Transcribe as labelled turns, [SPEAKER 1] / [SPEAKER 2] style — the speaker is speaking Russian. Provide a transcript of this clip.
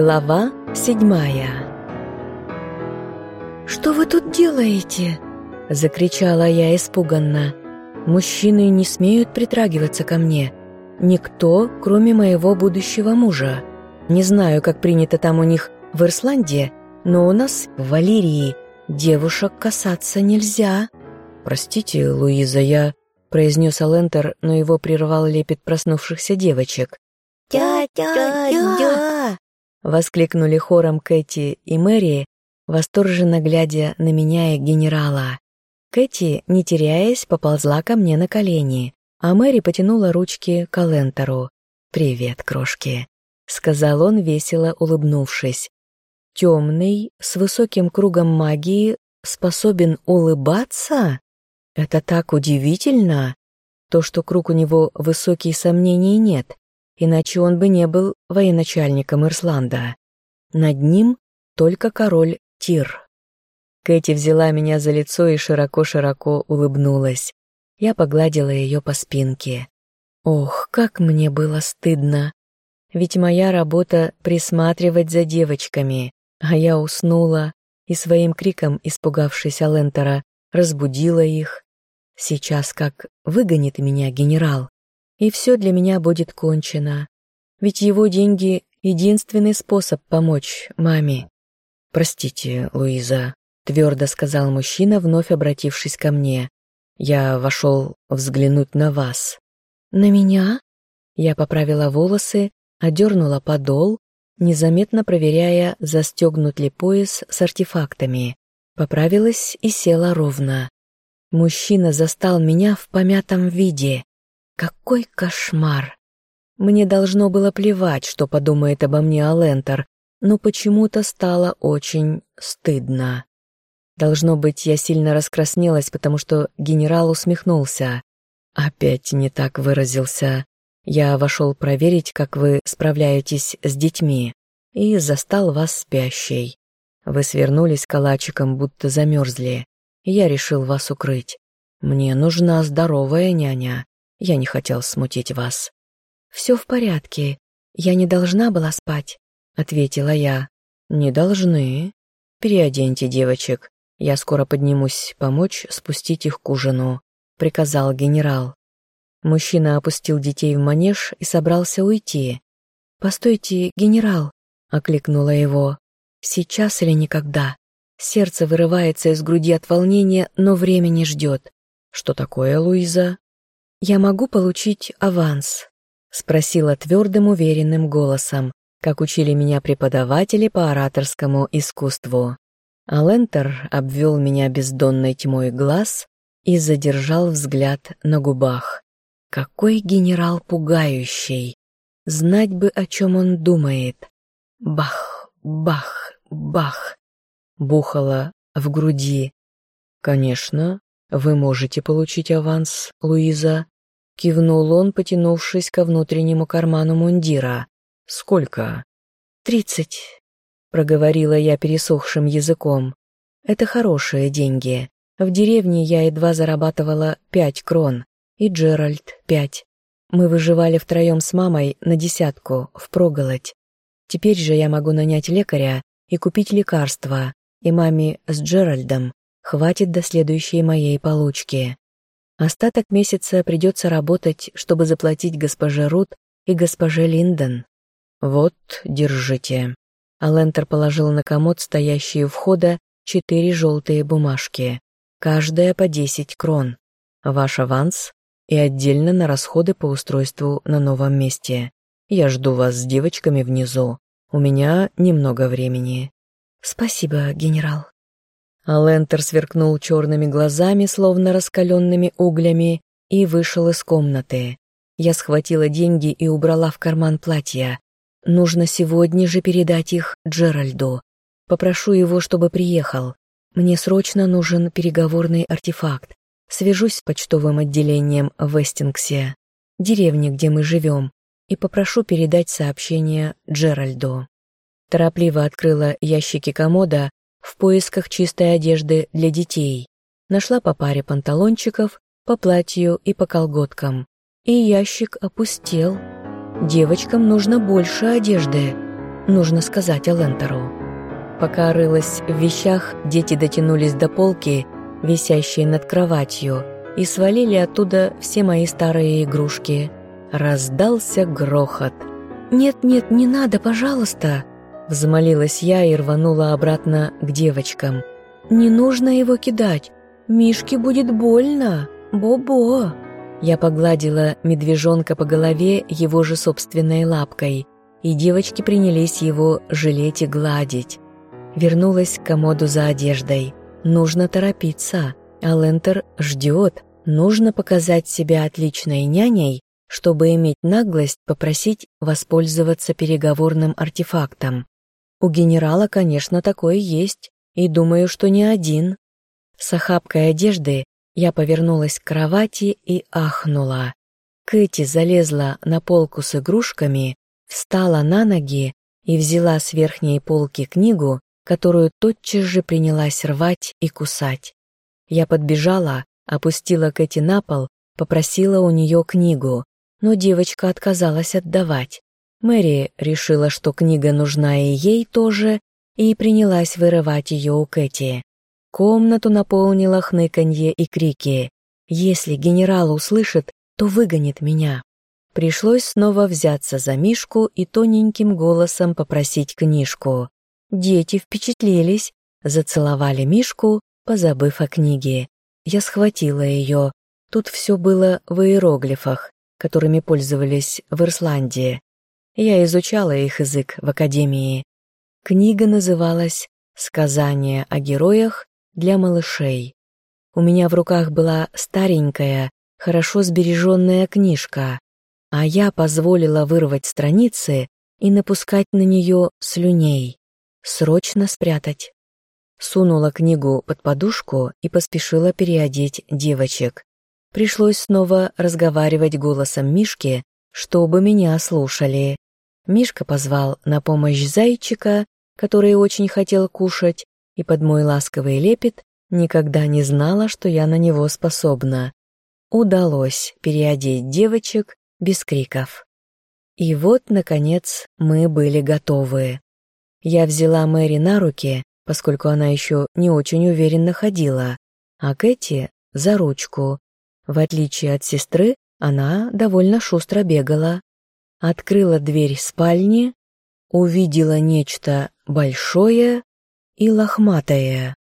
[SPEAKER 1] Глава седьмая «Что вы тут делаете?» — закричала я испуганно. «Мужчины не смеют притрагиваться ко мне. Никто, кроме моего будущего мужа. Не знаю, как принято там у них в Ирсландии, но у нас, в Валерии, девушек касаться нельзя». «Простите, Луиза, я...» — произнес Алентер, но его прервал лепет проснувшихся девочек.
[SPEAKER 2] «Дядя!»
[SPEAKER 1] — воскликнули хором Кэти и Мэри, восторженно глядя на меня и генерала. Кэти, не теряясь, поползла ко мне на колени, а Мэри потянула ручки к Алентеру. «Привет, крошки», — сказал он, весело улыбнувшись. «Темный, с высоким кругом магии, способен улыбаться? Это так удивительно! То, что круг у него высокий, сомнений нет иначе он бы не был военачальником Ирсланда. Над ним только король Тир. Кэти взяла меня за лицо и широко-широко улыбнулась. Я погладила ее по спинке. Ох, как мне было стыдно. Ведь моя работа — присматривать за девочками, а я уснула и своим криком, испугавшись Алентера, разбудила их. Сейчас как выгонит меня генерал и все для меня будет кончено. Ведь его деньги — единственный способ помочь маме. «Простите, Луиза», — твердо сказал мужчина, вновь обратившись ко мне. «Я вошел взглянуть на вас». «На меня?» Я поправила волосы, одернула подол, незаметно проверяя, застегнут ли пояс с артефактами. Поправилась и села ровно. Мужчина застал меня в помятом виде. Какой кошмар! Мне должно было плевать, что подумает обо мне Алентер, но почему-то стало очень стыдно. Должно быть, я сильно раскраснелась, потому что генерал усмехнулся. Опять не так выразился. Я вошел проверить, как вы справляетесь с детьми, и застал вас спящей. Вы свернулись калачиком, будто замерзли. Я решил вас укрыть. Мне нужна здоровая няня, я не хотел смутить вас». «Все в порядке. Я не должна была спать», — ответила я. «Не должны. Переоденьте девочек. Я скоро поднимусь помочь спустить их к ужину», — приказал генерал. Мужчина опустил детей в манеж и собрался уйти. «Постойте, генерал», — окликнула его. «Сейчас или никогда?» Сердце вырывается из груди от волнения, но время не ждет. «Что такое, Луиза?» «Я могу получить аванс?» — спросила твердым уверенным голосом, как учили меня преподаватели по ораторскому искусству. Алентер обвел меня бездонной тьмой глаз и задержал взгляд на губах. Какой генерал пугающий! Знать бы, о чем он думает. Бах, бах, бах! Бухало в груди. «Конечно, вы можете получить аванс, Луиза», Кивнул он, потянувшись ко внутреннему карману мундира. «Сколько?» «Тридцать», — проговорила я пересохшим языком. «Это хорошие деньги. В деревне я едва зарабатывала пять крон, и Джеральд — пять. Мы выживали втроем с мамой на десятку, впроголодь. Теперь же я могу нанять лекаря и купить лекарства, и маме с Джеральдом хватит до следующей моей получки. Остаток месяца придется работать, чтобы заплатить госпоже Рут и госпоже Линдон. Вот, держите. Алентер положил на комод, стоящие у входа, четыре желтые бумажки, каждая по десять крон. Ваш аванс и отдельно на расходы по устройству на новом месте. Я жду вас с девочками внизу. У меня немного времени. Спасибо, генерал. Алентер сверкнул черными глазами, словно раскаленными углями, и вышел из комнаты. Я схватила деньги и убрала в карман платья. Нужно сегодня же передать их Джеральду. Попрошу его, чтобы приехал. Мне срочно нужен переговорный артефакт. Свяжусь с почтовым отделением в Вестингсе, деревне, где мы живем, и попрошу передать сообщение Джеральду. Торопливо открыла ящики комода в поисках чистой одежды для детей. Нашла по паре панталончиков, по платью и по колготкам. И ящик опустел. Девочкам нужно больше одежды. нужно сказать Алентеру. Пока рылась в вещах, дети дотянулись до полки, висящей над кроватью, и свалили оттуда все мои старые игрушки. Раздался грохот. «Нет-нет, не надо, пожалуйста!» Взмолилась я и рванула обратно к девочкам. «Не нужно его кидать. Мишке будет больно. Бо-бо!» Я погладила медвежонка по голове его же собственной лапкой, и девочки принялись его жалеть и гладить. Вернулась к комоду за одеждой. Нужно торопиться. Алентер ждет. Нужно показать себя отличной няней, чтобы иметь наглость попросить воспользоваться переговорным артефактом. У генерала, конечно, такое есть, и думаю, что не один. С охапкой одежды я повернулась к кровати и ахнула. Кэти залезла на полку с игрушками, встала на ноги и взяла с верхней полки книгу, которую тотчас же принялась рвать и кусать. Я подбежала, опустила Кэти на пол, попросила у нее книгу, но девочка отказалась отдавать. Мэри решила, что книга нужна и ей тоже, и принялась вырывать ее у Кэти. Комнату наполнило хныканье и крики. «Если генерал услышит, то выгонит меня». Пришлось снова взяться за Мишку и тоненьким голосом попросить книжку. Дети впечатлились, зацеловали Мишку, позабыв о книге. Я схватила ее. Тут все было в иероглифах, которыми пользовались в Ирсландии. Я изучала их язык в академии. Книга называлась «Сказания о героях для малышей». У меня в руках была старенькая, хорошо сбереженная книжка, а я позволила вырвать страницы и напускать на нее слюней. Срочно спрятать. Сунула книгу под подушку и поспешила переодеть девочек. Пришлось снова разговаривать голосом Мишки, чтобы меня слушали. Мишка позвал на помощь зайчика, который очень хотел кушать, и под мой ласковый лепет никогда не знала, что я на него способна. Удалось переодеть девочек без криков. И вот, наконец, мы были готовы. Я взяла Мэри на руки, поскольку она еще не очень уверенно ходила, а Кэти — за ручку. В отличие от сестры, она довольно шустро бегала. Открыла дверь спальни, увидела нечто большое и лохматое.